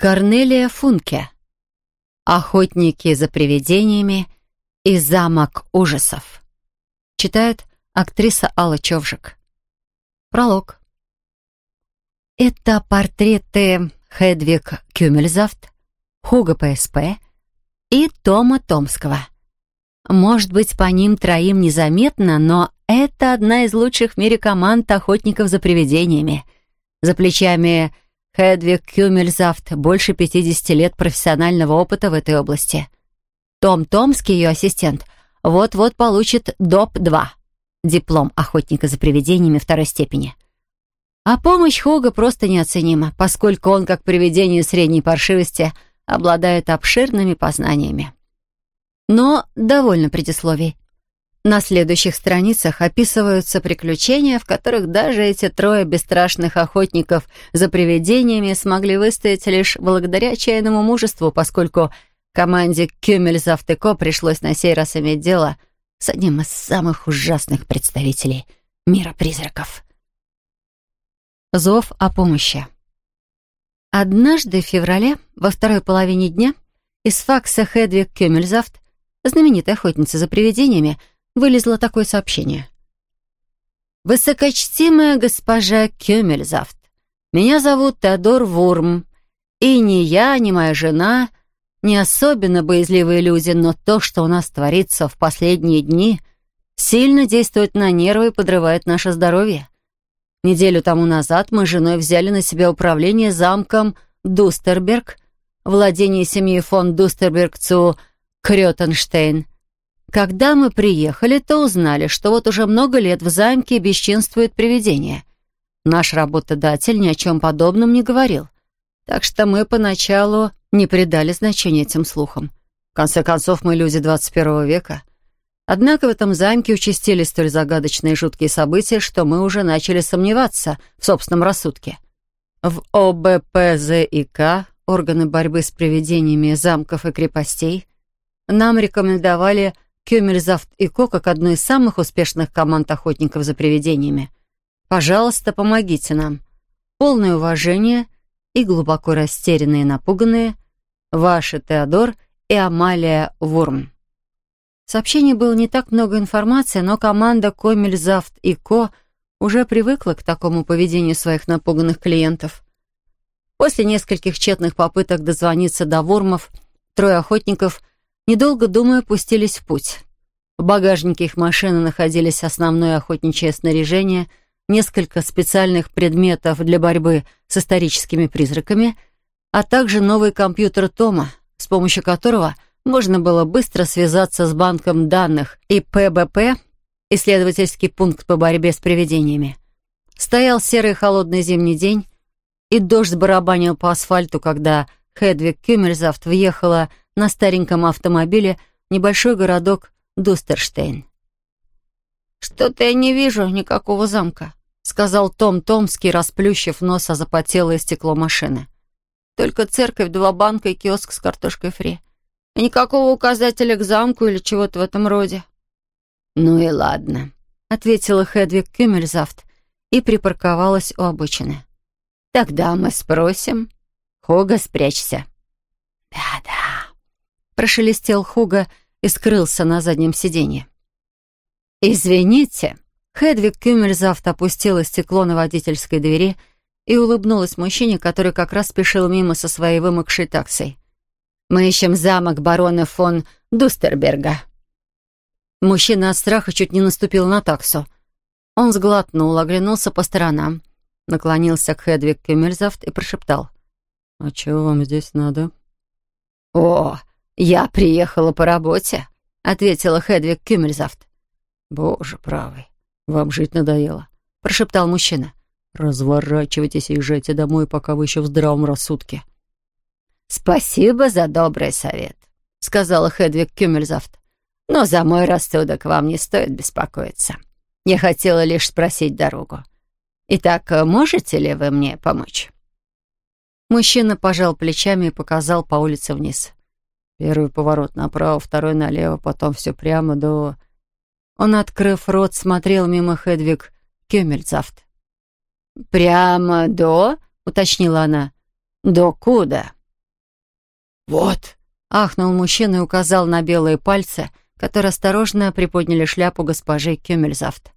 Корнелия Функе. Охотники за привидениями и замок ужасов. Читает актриса Алла Човжик. Пролог. Это портреты Хедвиг Кюмельзавт, Хуга ПСП и Тома Томского. Может быть, по ним троим незаметно, но это одна из лучших в мире команд охотников за привидениями. За плечами Хедвиг Кюмельзавт больше 50 лет профессионального опыта в этой области. Том Томский, ее ассистент, вот-вот получит ДОП-2, диплом охотника за привидениями второй степени. А помощь Хога просто неоценима, поскольку он, как привидение средней паршивости, обладает обширными познаниями. Но довольно предисловий. На следующих страницах описываются приключения, в которых даже эти трое бесстрашных охотников за привидениями смогли выстоять лишь благодаря отчаянному мужеству, поскольку команде Кюмельзавтыко пришлось на сей раз иметь дело с одним из самых ужасных представителей мира призраков. Зов о помощи. Однажды в феврале, во второй половине дня, из факса Хедвиг Кюмельзавт, знаменитой охотницы за привидениями, вылезло такое сообщение. «Высокочтимая госпожа Кёмельзавт, меня зовут Теодор Вурм, и ни я, ни моя жена не особенно боязливые люди, но то, что у нас творится в последние дни, сильно действует на нервы и подрывает наше здоровье. Неделю тому назад мы с женой взяли на себя управление замком Дустерберг, владение семьи фон Дустерберг цу Крётенштейн — когда мы приехали, то узнали, что вот уже много лет в замке бесчинствует привидение. Наш работодатель ни о чем подобном не говорил. Так что мы поначалу не придали значения этим слухам. В конце концов, мы люди 21 века. Однако в этом замке участились столь загадочные и жуткие события, что мы уже начали сомневаться в собственном рассудке. В ОБПЗИК, органы борьбы с привидениями замков и крепостей, нам рекомендовали Кюмельзавт и Ко как одну из самых успешных команд охотников за привидениями. Пожалуйста, помогите нам. Полное уважение и глубоко растерянные и напуганные ваши Теодор и Амалия Вурм. В сообщении было не так много информации, но команда Комельзавт и Ко уже привыкла к такому поведению своих напуганных клиентов. После нескольких тщетных попыток дозвониться до Вурмов, трое охотников недолго думая, пустились в путь. В багажнике их машины находились основное охотничье снаряжение, несколько специальных предметов для борьбы с историческими призраками, а также новый компьютер Тома, с помощью которого можно было быстро связаться с банком данных и ПБП, исследовательский пункт по борьбе с привидениями. Стоял серый холодный зимний день, и дождь барабанил по асфальту, когда Хедвиг Кюмельзавт въехала на стареньком автомобиле небольшой городок Дустерштейн. «Что-то я не вижу никакого замка», — сказал Том Томский, расплющив нос о запотелое стекло машины. «Только церковь, два банка и киоск с картошкой фри. И никакого указателя к замку или чего-то в этом роде». «Ну и ладно», — ответила Хедвиг Кюмельзавт и припарковалась у обочины. «Тогда мы спросим. Хога, спрячься». «Да-да», прошелестел Хуга и скрылся на заднем сиденье. «Извините», Хедвиг Кюмельзавт опустила стекло на водительской двери и улыбнулась мужчине, который как раз спешил мимо со своей вымокшей таксой. «Мы ищем замок барона фон Дустерберга». Мужчина от страха чуть не наступил на таксу. Он сглотнул, оглянулся по сторонам, наклонился к Хедвиг Кюмельзавт и прошептал. «А чего вам здесь надо?» «О, «Я приехала по работе», — ответила Хедвиг Кюмельзавт. «Боже правый, вам жить надоело», — прошептал мужчина. «Разворачивайтесь и езжайте домой, пока вы еще в здравом рассудке». «Спасибо за добрый совет», — сказала Хедвиг Кюмельзавт. «Но за мой рассудок вам не стоит беспокоиться. Я хотела лишь спросить дорогу. Итак, можете ли вы мне помочь?» Мужчина пожал плечами и показал по улице вниз. Первый поворот направо, второй налево, потом все прямо до... Он, открыв рот, смотрел мимо Хедвиг Кюмельцафт. «Прямо до?» — уточнила она. «До куда?» Вот!» — ахнул мужчина и указал на белые пальцы, которые осторожно приподняли шляпу госпожи Кюмельзавт.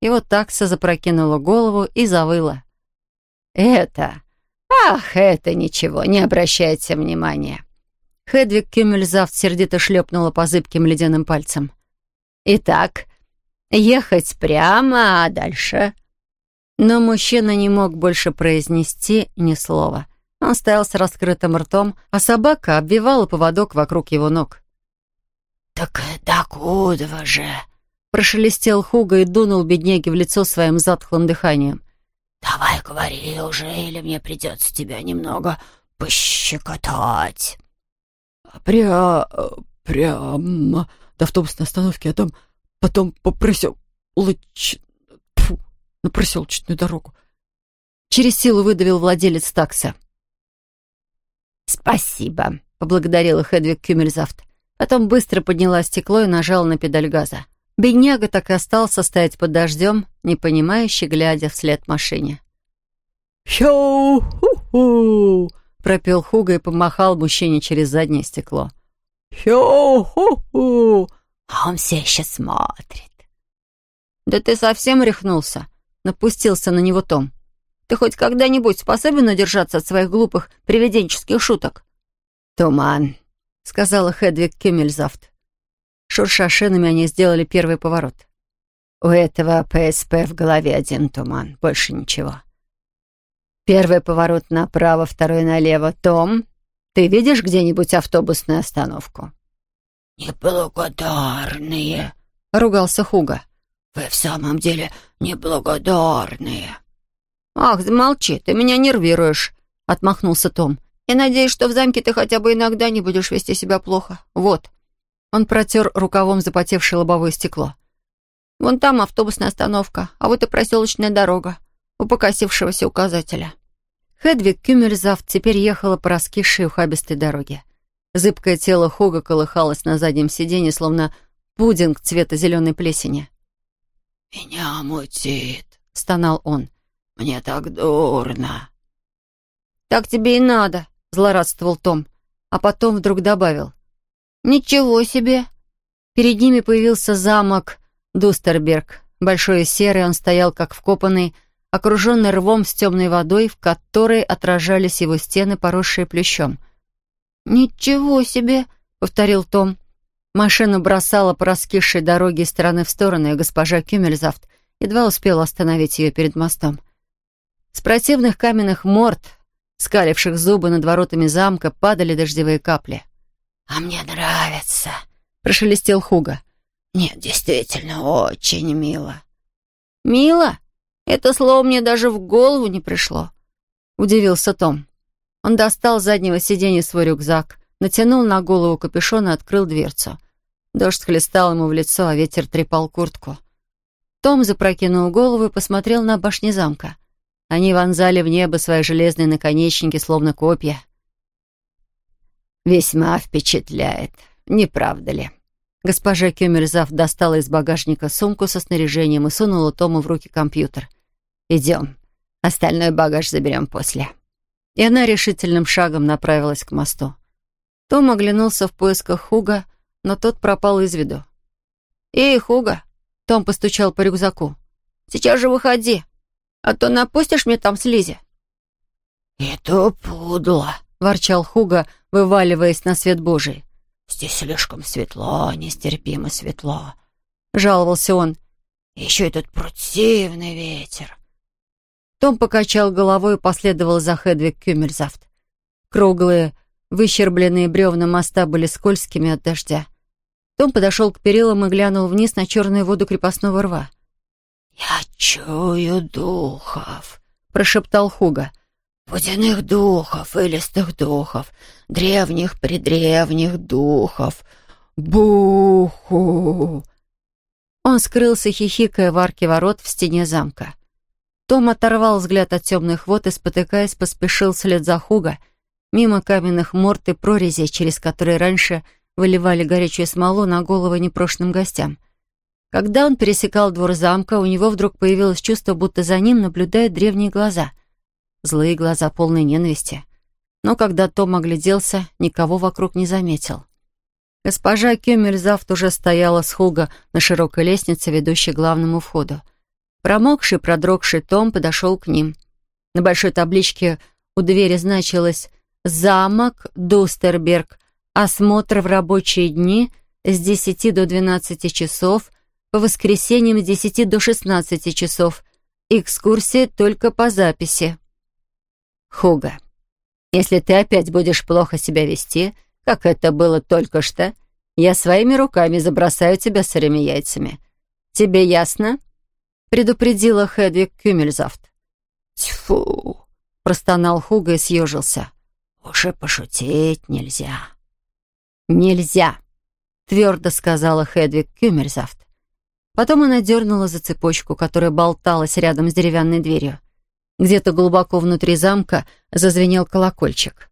Его такса запрокинула голову и завыла. «Это... Ах, это ничего, не обращайте внимания!» Хедвиг Кюмельзавт сердито шлепнула по зыбким ледяным пальцам. «Итак, ехать прямо, а дальше...» Но мужчина не мог больше произнести ни слова. Он стоял с раскрытым ртом, а собака обвивала поводок вокруг его ног. «Так докуда же?» Прошелестел Хуга и дунул бедняге в лицо своим затхлым дыханием. «Давай говори уже, или мне придется тебя немного пощекотать». «Пря... прямо до автобусной остановки, а там потом по проселоч... Фу, на проселочную дорогу». Через силу выдавил владелец такса. «Спасибо», — поблагодарила Хедвиг Кюмельзавт. Потом быстро подняла стекло и нажала на педаль газа. Бедняга так и остался стоять под дождем, не понимающий, глядя вслед машине. «Хё-ху-ху!» — пропел Хуга и помахал мужчине через заднее стекло. «Хё-ху-ху!» А он все еще смотрит. «Да ты совсем рехнулся?» — напустился на него Том. «Ты хоть когда-нибудь способен удержаться от своих глупых привиденческих шуток?» «Туман», — сказала Хедвиг Кюмельзавт. Шурша шинами, они сделали первый поворот. «У этого ПСП в голове один туман, больше ничего». «Первый поворот направо, второй налево. Том, ты видишь где-нибудь автобусную остановку?» «Неблагодарные», — ругался Хуга. «Вы в самом деле неблагодарные». «Ах, замолчи, ты меня нервируешь», — отмахнулся Том. «И надеюсь, что в замке ты хотя бы иногда не будешь вести себя плохо. Вот». Он протер рукавом запотевшее лобовое стекло. «Вон там автобусная остановка, а вот и проселочная дорога у покосившегося указателя». Хедвиг Кюмельзавт теперь ехала по раскисшей ухабистой дороге. Зыбкое тело Хуга колыхалось на заднем сиденье, словно пудинг цвета зеленой плесени. «Меня мутит», — стонал он. «Мне так дурно». «Так тебе и надо», — злорадствовал Том, а потом вдруг добавил. «Ничего себе!» Перед ними появился замок Дустерберг. Большой и серый он стоял, как вкопанный, окруженный рвом с темной водой, в которой отражались его стены, поросшие плющом. «Ничего себе!» — повторил Том. Машину бросала по раскисшей дороге из стороны в сторону, и госпожа Кюмельзавт едва успела остановить ее перед мостом. С противных каменных морд, скаливших зубы над воротами замка, падали дождевые капли. «А мне нравится», — прошелестел Хуга. «Нет, действительно, очень мило». «Мило? Это слово мне даже в голову не пришло», — удивился Том. Он достал с заднего сиденья свой рюкзак, натянул на голову капюшон и открыл дверцу. Дождь хлестал ему в лицо, а ветер трепал куртку. Том запрокинул голову и посмотрел на башни замка. Они вонзали в небо свои железные наконечники, словно копья. «Весьма впечатляет, не правда ли?» Госпожа Кюмельзав достала из багажника сумку со снаряжением и сунула Тому в руки компьютер. «Идем. Остальной багаж заберем после». И она решительным шагом направилась к мосту. Том оглянулся в поисках Хуга, но тот пропал из виду. «Эй, Хуга!» — Том постучал по рюкзаку. «Сейчас же выходи, а то напустишь мне там слизи». «Это пудло», — ворчал Хуга, вываливаясь на свет Божий. «Здесь слишком светло, нестерпимо светло», — жаловался он. «Еще этот противный ветер». Том покачал головой и последовал за Хедвиг Кюмельзавт. Круглые, выщербленные бревна моста были скользкими от дождя. Том подошел к перилам и глянул вниз на черную воду крепостного рва. «Я чую духов», — прошептал Хуга. Водяных духов, илистых духов, древних-предревних духов. Буху!» Он скрылся, хихикая в арке ворот в стене замка. Том оторвал взгляд от темных вод и, спотыкаясь, поспешил вслед за Хуга, мимо каменных морд и прорезей, через которые раньше выливали горячую смолу на головы непрошенным гостям. Когда он пересекал двор замка, у него вдруг появилось чувство, будто за ним наблюдают древние глаза — Злые глаза, полные ненависти. но когда Том огляделся, никого вокруг не заметил. Госпожа Кюмельзавт уже стояла с Хуга на широкой лестнице, ведущей к главному входу. Промокший, продрогший Том подошел к ним. На большой табличке у двери значилось «Замок Дустерберг. Осмотр в рабочие дни с 10 до 12 часов, по воскресеньям с 10 до 16 часов. Экскурсия только по записи». «Хуга, если ты опять будешь плохо себя вести, как это было только что, я своими руками забросаю тебя сырыми яйцами. Тебе ясно?» Предупредила Хедвиг Кюмельзавт. «Тьфу!» — простонал Хуга и съежился. «Уже пошутить нельзя». «Нельзя!» — твердо сказала Хедвиг Кюмельзавт. Потом она дернула за цепочку, которая болталась рядом с деревянной дверью. Где-то глубоко внутри замка зазвенел колокольчик.